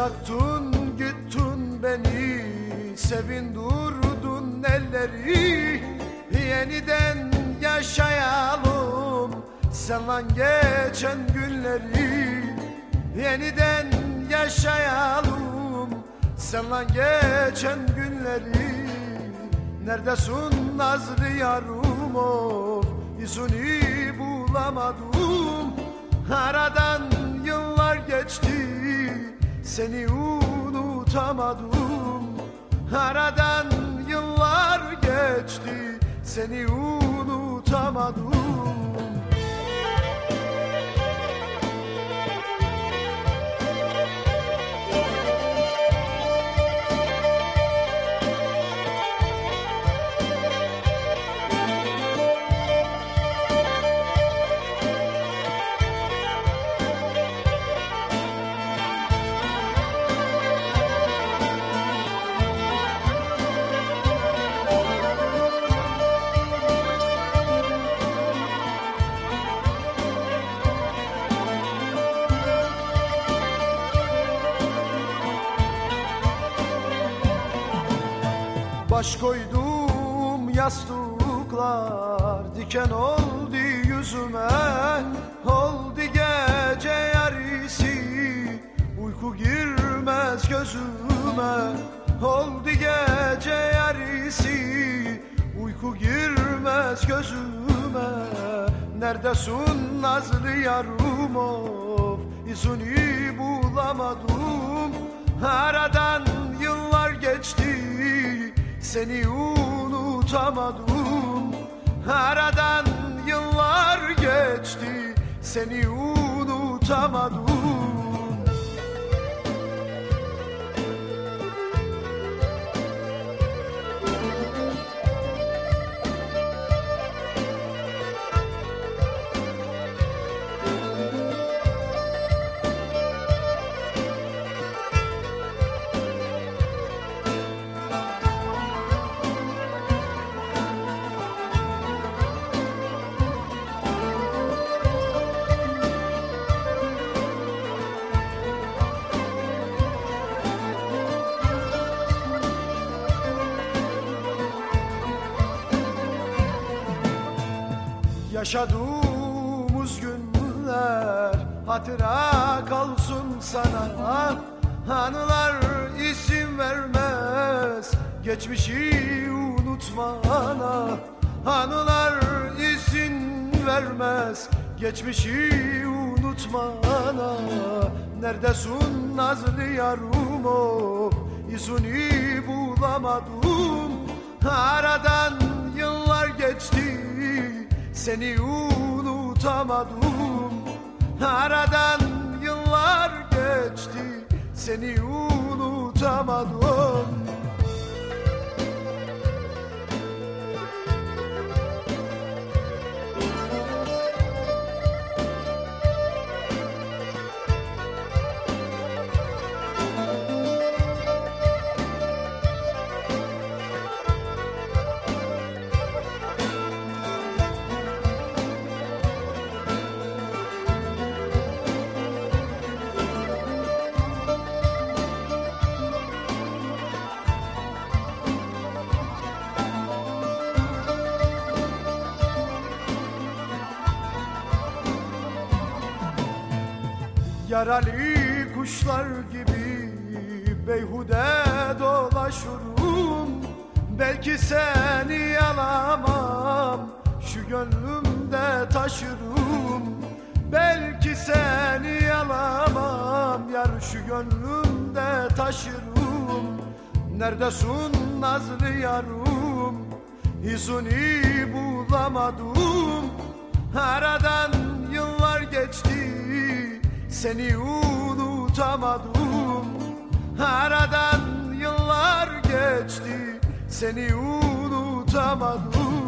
Bıraktın gittin beni Sevindurdun elleri. Yeniden yaşayalım Senle geçen günleri. Yeniden yaşayalım Senle geçen günleri. Neredesin nazlı yarım of Yüzünü bulamadım. Aradan yıllar geçti. Seni unutamadım. Aradan yıllar geçti. Seni unutamadım Baş koydum yastıklar Diken oldu yüzüme. Oldu gece yarısı Uyku girmez gözüme. Oldu gece yarısı Uyku girmez gözüme. Neredesin nazlı yarım of İzini bulamadım. Aradan yıllar geçti seni unutamadım. Aradan yıllar geçti Seni unutamadım Yaşadığımız günler hatıra kalsın sana. Anılar isim vermez geçmişi unutmana Anılar isim vermez geçmişi unutmana Neredesin nazlı yarım of izini bulamadım. Aradan yıllar geçti seni unutamadım. Aradan yıllar geçti. Seni unutamadım Yaralı kuşlar gibi beyhude dolaşırım Belki seni alamam şu gönlümde taşırım. Belki seni alamam yar şu gönlümde taşırım. Neredesin nazlı yarım izini bulamadım. Aradan yıllar geçti seni unutamadım. Aradan yıllar geçti. Seni unutamadım